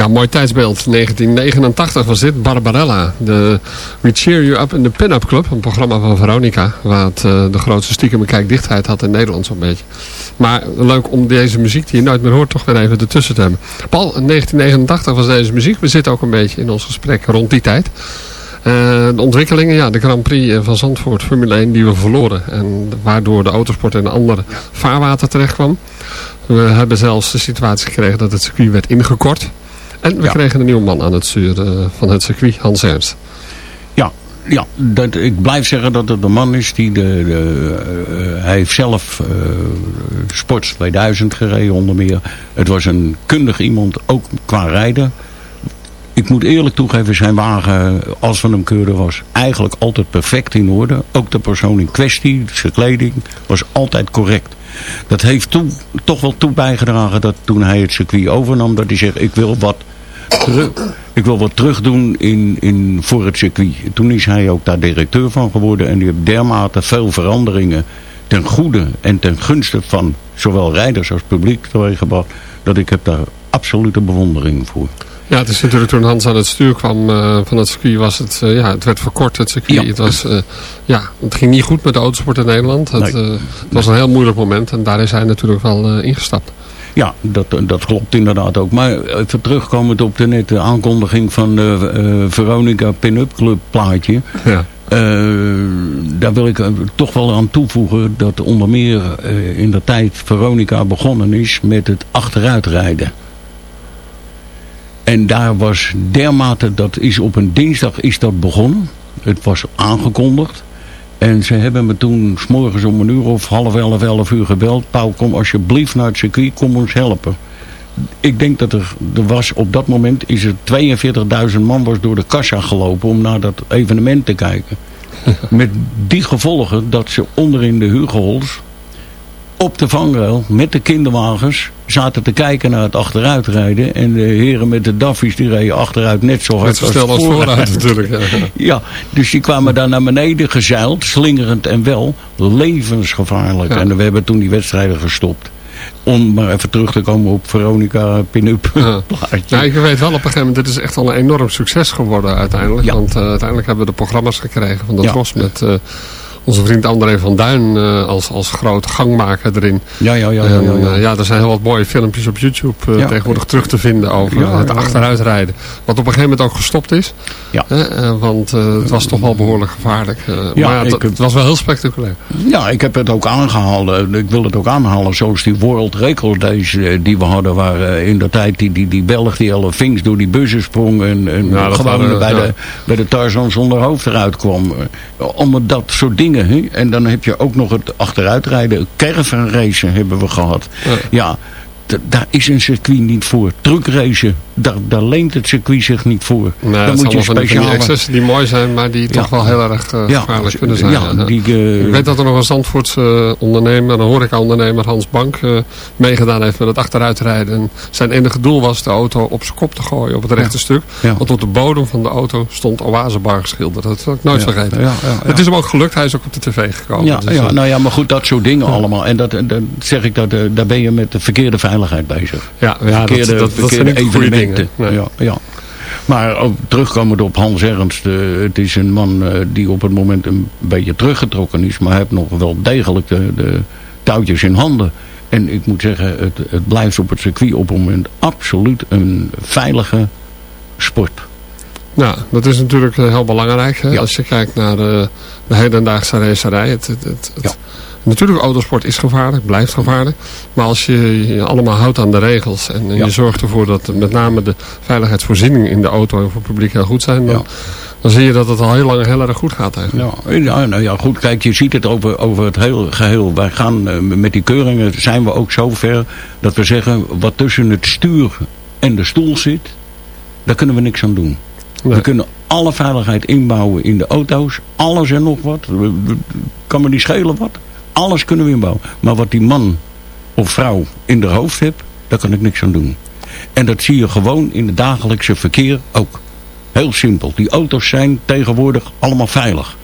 Ja, mooi tijdsbeeld. 1989 was dit. Barbarella. De We Cheer You Up in the Pin-Up Club. Een programma van Veronica. Waar het uh, de grootste stiekem kijkdichtheid had in Nederland zo'n beetje. Maar leuk om deze muziek die je nooit meer hoort toch weer even ertussen te hebben. Paul, in 1989 was deze muziek. We zitten ook een beetje in ons gesprek rond die tijd. Eh, de ontwikkelingen, ja, de Grand Prix van Zandvoort, Formule 1, die we verloren. En waardoor de autosport in een andere vaarwater terecht kwam. We hebben zelfs de situatie gekregen dat het circuit werd ingekort. En we kregen een nieuwe man aan het stuur eh, van het circuit, Hans Ernst. Ja, ja dat, ik blijf zeggen dat het de man is die de, de uh, hij heeft zelf uh, Sports 2000 gereden onder meer. Het was een kundig iemand, ook qua rijden. Ik moet eerlijk toegeven, zijn wagen, als we hem keurden, was eigenlijk altijd perfect in orde. Ook de persoon in kwestie, zijn kleding, was altijd correct. Dat heeft toch wel toe bijgedragen dat toen hij het circuit overnam, dat hij zegt, ik wil wat terug, ik wil wat terug doen in, in, voor het circuit. Toen is hij ook daar directeur van geworden en die heeft dermate veel veranderingen ten goede en ten gunste van zowel rijders als publiek teweeggebracht, dat ik heb daar absolute bewondering voor. Ja, het is natuurlijk toen Hans aan het stuur kwam uh, van het circuit, was het, uh, ja, het werd verkort, het circuit. Ja. Het, was, uh, ja, het ging niet goed met de autosport in Nederland. Het, nee. het was een heel moeilijk moment en daar is hij natuurlijk wel ingestapt. Ja, dat, dat klopt inderdaad ook. Maar even terugkomend op de nette aankondiging van de Veronica Pin-Up Club plaatje. Ja. daar wil ik toch wel aan toevoegen dat onder meer in de tijd Veronica begonnen is met het achteruitrijden. En daar was dermate, dat is op een dinsdag is dat begonnen. Het was aangekondigd. En ze hebben me toen s'morgens om een uur of half elf, elf uur gebeld. Pauw, kom alsjeblieft naar het circuit, kom ons helpen. Ik denk dat er, er was, op dat moment is er 42.000 man was door de kassa gelopen om naar dat evenement te kijken. Met die gevolgen dat ze onderin de Hugohols op de vangrail met de kinderwagens zaten te kijken naar het achteruitrijden. En de heren met de daffies die reden achteruit net zo hard als, als vooruit. natuurlijk. Ja. ja, dus die kwamen daar naar beneden gezeild, slingerend en wel levensgevaarlijk. Ja. En we hebben toen die wedstrijden gestopt. Om maar even terug te komen op Veronica Pinup. Ja. ja, ik weet wel op een gegeven moment, dit is echt wel een enorm succes geworden uiteindelijk. Ja. Want uh, uiteindelijk hebben we de programma's gekregen van de ja. Tros met... Uh, onze vriend André van Duin uh, als, als grote gangmaker erin. Ja, ja, ja. En, ja, ja, ja. ja, er zijn heel wat mooie filmpjes op YouTube ja, tegenwoordig terug te vinden over ja, het achteruitrijden. Wat op een gegeven moment ook gestopt is. Ja. Want het was toch wel behoorlijk gevaarlijk. ja, maar het, ik, het, was wel heel spectaculair. Ja, ik heb het ook aangehaald. Ik wil het ook aanhalen. Zoals die World Record Days die we hadden. Waar in de tijd die, die, die Belg die alle vinks door die bussen sprong. En, en ja, gewoon bij, de, bij de Tarzan zonder hoofd eruit kwam. Om dat soort dingen En dan heb je ook nog het achteruitrijden. Caravan hebben we gehad. Ja daar is een circuit niet voor. Truckracen, daar, daar leent het circuit zich niet voor. Nee, dan moet je speciale... Die, die mooi zijn, maar die ja. toch wel heel erg uh, ja, gevaarlijk kunnen zijn. Ja. Die, uh... Ik weet dat er nog een Zandvoortse uh, ondernemer, een horeca-ondernemer, Hans Bank, meegedaan heeft met het achteruitrijden. En zijn enige doel was de auto op zijn kop te gooien, op het rechte stuk. Want op de bodem van de auto stond Oasebar geschilderd. Dat heb ik nooit vergeten. Het is hem ook gelukt, hij is ook op de tv gekomen. Ja, dus, nou ja, maar goed, dat soort dingen allemaal. En dat, dat zeg ik, dat, daar ben je met de verkeerde veiligheid bezig. Ja, ja verkeerde, dat, dat, dat zijn niet goede dingen. Nee. Ja, ja. Maar ook terugkomend op Hans Ernst. Uh, het is een man uh, die op het moment een beetje teruggetrokken is. Maar hij heeft nog wel degelijk de, de touwtjes in handen. En ik moet zeggen, het, het blijft op het circuit op het moment absoluut een veilige sport. Ja, dat is natuurlijk heel belangrijk. Hè? Ja. Als je kijkt naar de, de hedendaagse racerij. Het, het, het, ja. Natuurlijk, autosport is gevaarlijk, blijft gevaarlijk. Maar als je je allemaal houdt aan de regels en, en ja. je zorgt ervoor dat met name de veiligheidsvoorzieningen in de auto en voor het publiek heel goed zijn, dan, ja. dan zie je dat het al heel lang heel erg goed gaat eigenlijk. Ja, ja, nou ja, goed, kijk, je ziet het over, over het heel geheel. Wij gaan uh, met die keuringen, zijn we ook zo ver dat we zeggen, wat tussen het stuur en de stoel zit, daar kunnen we niks aan doen. Nee. We kunnen alle veiligheid inbouwen in de auto's. Alles en nog wat. Kan me niet schelen wat. Alles kunnen we inbouwen. Maar wat die man of vrouw in de hoofd heeft, daar kan ik niks aan doen. En dat zie je gewoon in het dagelijkse verkeer ook. Heel simpel. Die auto's zijn tegenwoordig allemaal veilig.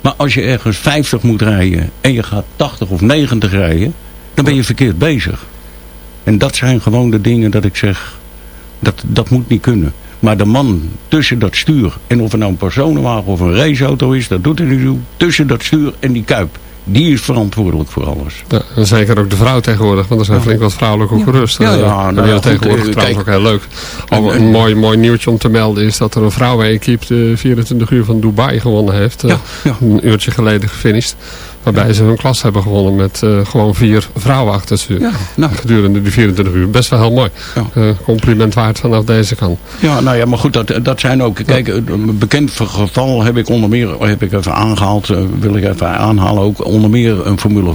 Maar als je ergens 50 moet rijden en je gaat 80 of 90 rijden, dan ben je verkeerd bezig. En dat zijn gewoon de dingen dat ik zeg, dat, dat moet niet kunnen. Maar de man tussen dat stuur, en of het nou een personenwagen of een raceauto is, dat doet er niet toe. Tussen dat stuur en die kuip Die is verantwoordelijk voor alles. Ja, en zeker ook de vrouw tegenwoordig, want er zijn flink wat vrouwelijke coureurs. Ja, ja, Eh, nou en ja, heel tegenwoordig goed, eh, trouwens kijk. ook heel leuk. Al een mooi, mooi nieuwtje om te melden is dat er een vrouwenequipe de 24 uur van Dubai gewonnen heeft. Eh, Een uurtje geleden gefinished. Waarbij ze hun klas hebben gewonnen met eh, gewoon vier vrouwen achter het stuur. nou. Gedurende die 24 uur. Best wel heel mooi. Eh, compliment waard vanaf deze kant. Ja, nou ja, maar goed, dat, dat zijn ook... Kijk, een bekend geval heb ik onder meer heb ik even aangehaald. eh, wil ik even aanhalen ook. Onder meer een Formule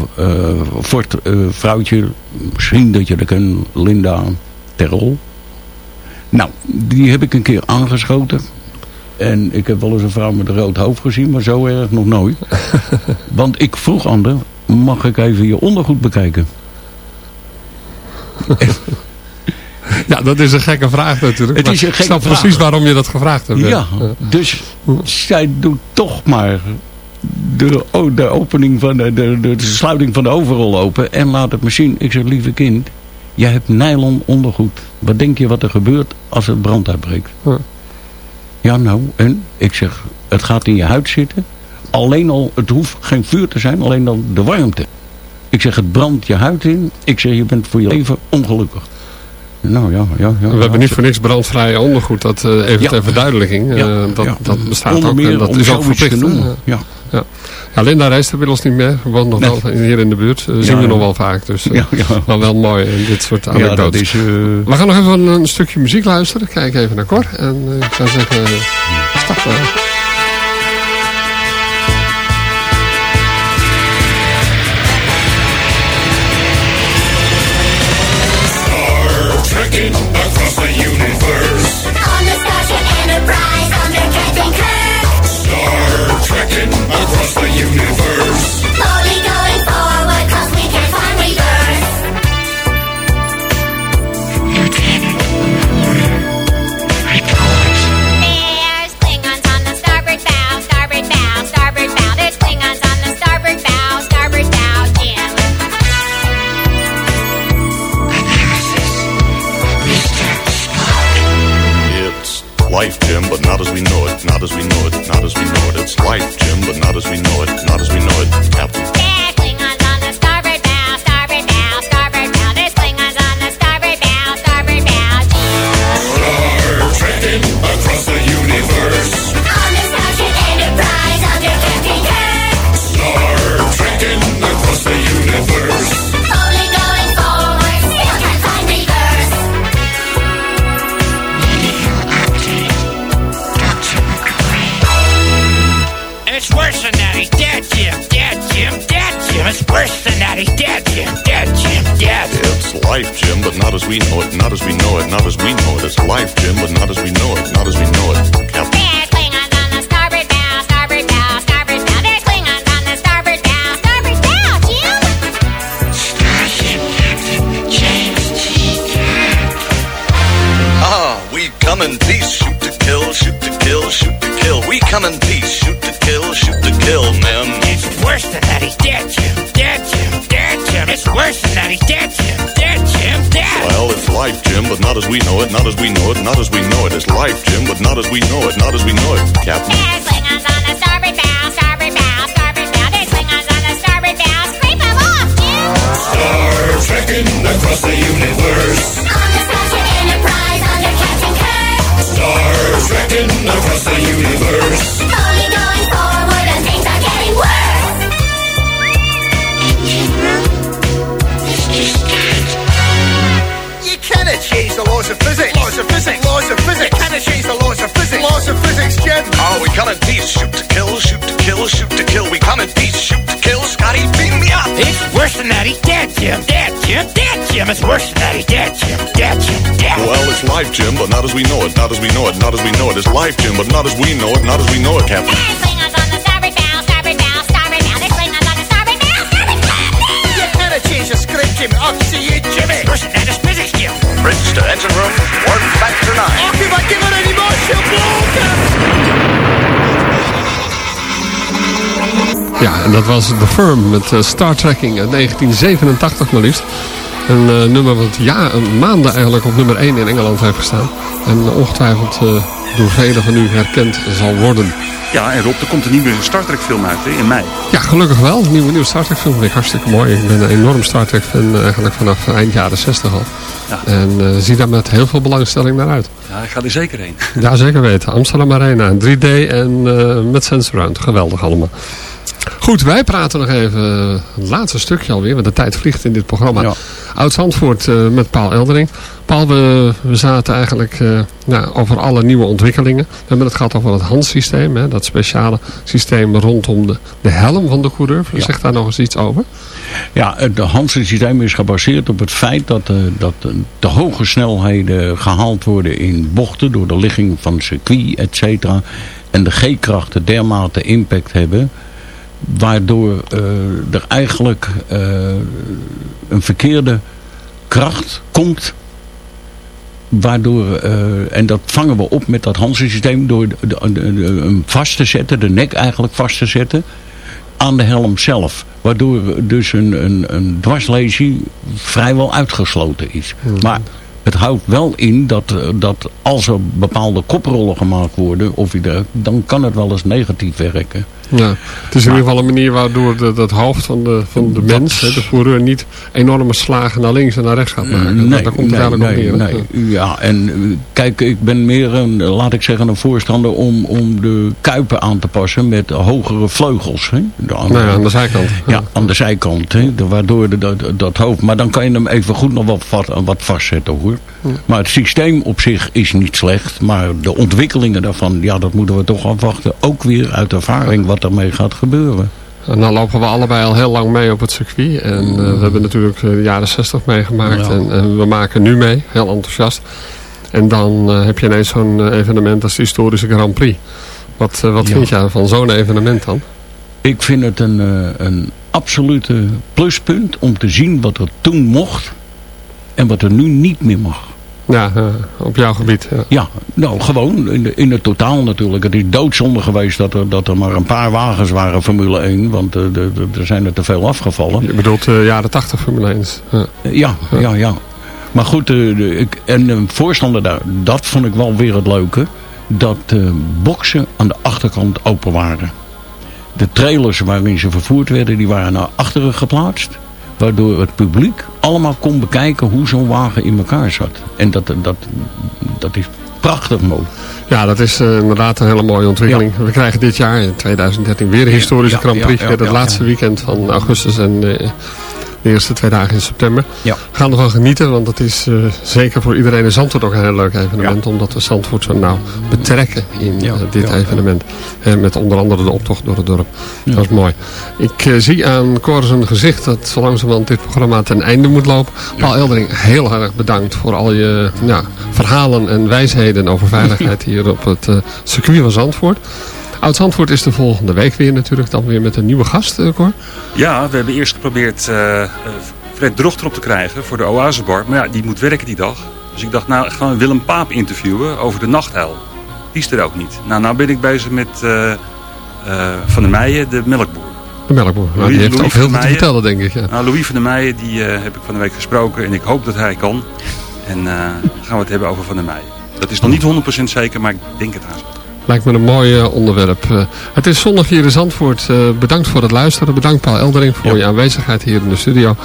Ford vrouwtje. Misschien dat je dat kent. Linda Terrol. Nou, die heb ik een keer aangeschoten. En ik heb wel eens een vrouw met een rood hoofd gezien, maar zo erg nog nooit. Want ik vroeg aan mag ik even je ondergoed bekijken? Ja, dat is een gekke vraag natuurlijk. Het is een ik gekke snap vraag. precies waarom je dat gevraagd hebt. Ja, dus zij doet toch maar de, de opening van de, de, de, de sluiting van de overrol open en laat het me zien. Ik zeg, lieve kind, jij hebt nylon ondergoed. Wat denk je wat er gebeurt als het brand uitbreekt? Ja. Ja, nou, en? Ik zeg, het gaat in je huid zitten. Alleen al, het hoeft geen vuur te zijn, alleen dan de warmte. Ik zeg, het brandt je huid in. Ik zeg, je bent voor je leven ongelukkig. Nou ja, ja, ja. We hebben niet voor niks brandvrije ondergoed. Dat eh, even ter verduidelijking. eh, dat, dat bestaat Onder ook. En dat is ook verplicht. te noemen. Ja. Linda reist inmiddels niet meer. Woont nog Nee. wel hier in de buurt. Eh, zien we nog wel vaak. Dus eh, maar wel mooi. in dit soort anekdotes. is... eh, We gaan nog even een, een stukje muziek luisteren. Kijk even naar Cor. En eh, ik zou zeggen, uh, stap maar. Not as we know it. Not as we know it. Not as we know it. It's life, Jim, but not as we know it. As we know it. Not as we know it, Captain. There's Klingons on the starboard bow, starboard bow, starboard bow. There's Klingons on the starboard bow. Scrape 'em off, Jim. Star trekking across the universe. On the Starship Enterprise under Captain Kirk. Star trekking across the universe. Slowly going forward and things are getting worse. You cannot change the laws of physics. Laws of physics. Laws of physics. You cannot change the worse than that. He's dead, Jim. Dead, Jim. Dead, Jim. It's worse than that. He's dead, Jim. Dead, Jim. Dead. Well, it's life, Jim, but not as we know it. Not as we know it. Not as we know it. It's life, Jim, but not as we know it. Not as we know it, Captain. There's Klingons on the starboard bow, starboard bow, starboard bow. There's Klingons on the starboard bow, starboard bow. You cannot change the script, Jim. I'll see you, Jimmy. Worse than that. Physics, Jim. Bridge to engine room, one factor nine. Oh, if I give it any more, she'll blow. Ja, en dat was The Firm met eh, Star Trekking uit 1987 maar liefst. Een eh, nummer wat ja, een maanden eigenlijk op nummer 1 in Engeland heeft gestaan. En ongetwijfeld eh, door velen van u herkend zal worden. Ja, en Rob, er komt een nieuwe Star Trek film uit hè, in mei. Ja, gelukkig wel. Een nieuwe, nieuwe Star Trek film vind ik hartstikke mooi. Ik ben een enorm Star Trek fan eigenlijk vanaf eind jaren 60 al. Ja. En zie daar met heel veel belangstelling naar uit. Ja, ik ga er zeker heen. Ja, zeker weten. Amsterdam Arena, 3D en met Sensorround. Geweldig allemaal. Goed, wij praten nog even eh, het laatste stukje alweer, want de tijd vliegt in dit programma. Oud-Zandvoort eh, met Paul Eldering. Paul, we, we zaten eigenlijk eh, nou, over alle nieuwe ontwikkelingen. We hebben het gehad over het handsysteem, hè, dat speciale systeem rondom de, de helm van de coureur. Zeg daar nog eens iets over. Ja, het Hansen-systeem is gebaseerd op het feit dat, dat de hoge snelheden gehaald worden in bochten door de ligging van circuit, et cetera. En de G-krachten dermate impact hebben, waardoor eh, er eigenlijk eh, een verkeerde kracht komt Waardoor, eh, en dat vangen we op met dat Hansen-systeem door de, de, de- de- hem vast te zetten, de nek eigenlijk vast te zetten, aan de helm zelf. Waardoor dus een, een, een dwarslesie vrijwel uitgesloten is. Maar het houdt wel in dat, dat als er bepaalde koprollen gemaakt worden, of ieder, dan kan het wel eens negatief werken. Ja, het is in ieder geval een manier waardoor de, dat hoofd van de, van de mens, de coureur, niet enorme slagen naar links en naar rechts gaat maken. Nee, Daar komt het nee, eigenlijk nee, op neer. hè? nee. Ja, en eh, kijk, ik ben meer een, laat ik zeggen, een voorstander om, om de kuipen aan te passen met hogere vleugels. Hè? De Nou ja, aan de zijkant. Ja, aan de zijkant. Hè? De- Waardoor de, dat, dat hoofd, maar dan kan je hem even goed nog wat, wat, wat vastzetten hoor. Maar het systeem op zich is niet slecht. Maar de ontwikkelingen daarvan, ja, dat moeten we toch afwachten. Ook weer uit ervaring wat ermee gaat gebeuren. En dan lopen we allebei al heel lang mee op het circuit. En eh, we hebben natuurlijk eh, de jaren 60 meegemaakt. Ja. En, en we maken nu mee, heel enthousiast. En dan eh, heb je ineens zo'n evenement als de historische Grand Prix. Wat, wat Ja. vind jij van zo'n evenement dan? Ik vind het een, een absolute pluspunt om te zien wat er toen mocht en wat er nu niet meer mag. Ja, eh, op jouw gebied. Ja. Ja, nou gewoon in, de, in het totaal natuurlijk. Het is doodzonde geweest dat er, dat er maar een paar wagens waren Formule 1. Want eh, de, de- er zijn er te veel afgevallen. Je bedoelt de jaren 80 Formule 1. Ja. Ja, ja, ja. Maar goed, eh, de, ik, en een voorstander daar, dat vond ik wel weer het leuke. Dat de boksen aan de achterkant open waren. De trailers waarin ze vervoerd werden, die waren naar achteren geplaatst. Waardoor het publiek allemaal kon bekijken hoe zo'n wagen in elkaar zat. En dat, dat, dat is prachtig mooi. Ja, dat is eh, inderdaad een hele mooie ontwikkeling. We krijgen dit jaar in 2013 weer een historische Ja, Grand Prix. ja, het laatste weekend van augustus en eh, de eerste twee dagen in september. Ja. We gaan ervan genieten, want het is eh, zeker voor iedereen in Zandvoort ook een heel leuk evenement. Omdat we Zandvoort zo nauw betrekken in eh, dit ja. evenement. Met onder andere de optocht door het dorp. Dat is mooi. Ik eh, zie aan Cor zijn gezicht dat zo langzamerhand dit programma ten einde moet lopen. Paul Eldering, heel erg bedankt voor al je ja, verhalen en wijsheden over veiligheid hier op het circuit van Zandvoort. Oud-Zandvoort is de volgende week weer natuurlijk dan weer met een nieuwe gast, eh, Cor. Ja, we hebben eerst geprobeerd eh, eh, Fred Drochter op te krijgen voor de Oasebar. Maar ja, die moet werken die dag. Dus ik dacht, nou, gaan we Willem Paap interviewen over de nachthuil. Die is er ook niet. Nou, nou ben ik bezig met Van der Meijen, de melkboer. De melkboer. Nou, die heeft ook heel veel te vertellen, denk ik. Ja. Nou, Louis van der Meijen, die heb ik van de week gesproken en ik hoop dat hij kan. En gaan we het hebben over Van der Meijen. Dat is nog niet 100% zeker, maar ik denk het haast. Lijkt me een mooi eh, onderwerp. Eh, het is zondag hier in Zandvoort. Eh, bedankt voor het luisteren. Bedankt Paul Eldering voor je aanwezigheid hier in de studio.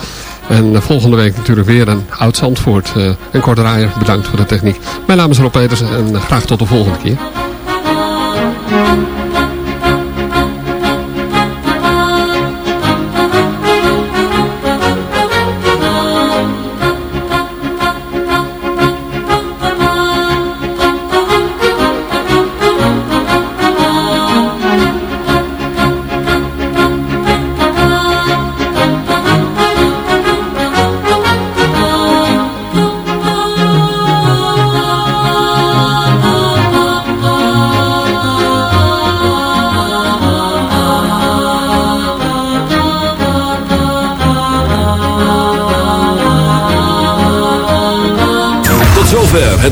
En volgende week natuurlijk weer een oud Zandvoort. En Draaier, bedankt voor de techniek. Mijn naam is Rob Petersen en graag tot de volgende keer.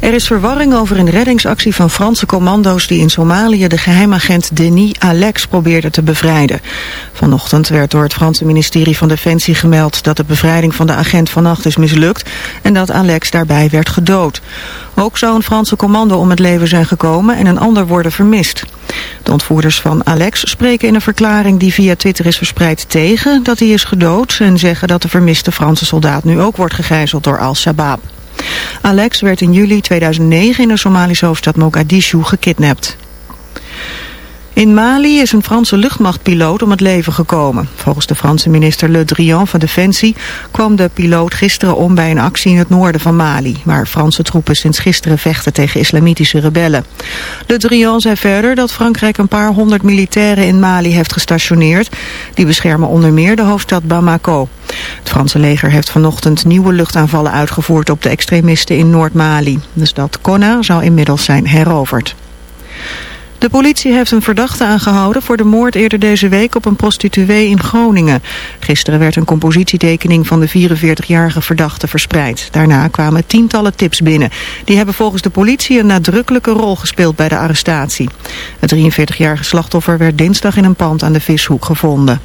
Er is verwarring over een reddingsactie van Franse commando's... die in Somalië de geheimagent Denis Alex probeerde te bevrijden. Vanochtend werd door het Franse ministerie van Defensie gemeld... dat de bevrijding van de agent vannacht is mislukt... en dat Alex daarbij werd gedood. Ook zou een Franse commando om het leven zijn gekomen... en een ander worden vermist. De ontvoerders van Alex spreken in een verklaring die via Twitter is verspreid tegen dat hij is gedood en zeggen dat de vermiste Franse soldaat nu ook wordt gegijzeld door Al-Shabaab. Alex werd in juli 2009 in de Somalische hoofdstad Mogadishu gekidnapt. In Mali is een Franse luchtmachtpiloot om het leven gekomen. Volgens de Franse minister Le Drian van Defensie kwam de piloot gisteren om bij een actie in het noorden van Mali, waar Franse troepen sinds gisteren vechten tegen islamitische rebellen. Le Drian zei verder dat Frankrijk een paar honderd militairen in Mali heeft gestationeerd. Die beschermen onder meer de hoofdstad Bamako. Het Franse leger heeft vanochtend nieuwe luchtaanvallen uitgevoerd op de extremisten in Noord-Mali. De stad Konna zou inmiddels zijn heroverd. De politie heeft een verdachte aangehouden voor de moord eerder deze week op een prostituee in Groningen. Gisteren werd een compositietekening van de 44-jarige verdachte verspreid. Daarna kwamen tientallen tips binnen. Die hebben volgens de politie een nadrukkelijke rol gespeeld bij de arrestatie. Het 43-jarige slachtoffer werd dinsdag in een pand aan de Vishoek gevonden.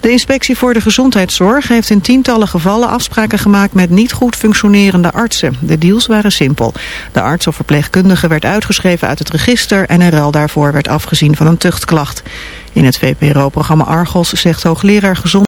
De inspectie voor de gezondheidszorg heeft in tientallen gevallen afspraken gemaakt met niet goed functionerende artsen. De deals waren simpel. De arts of verpleegkundige werd uitgeschreven uit het register en in ruil daarvoor werd afgezien van een tuchtklacht. In het VPRO-programma Argos zegt hoogleraar gezondheid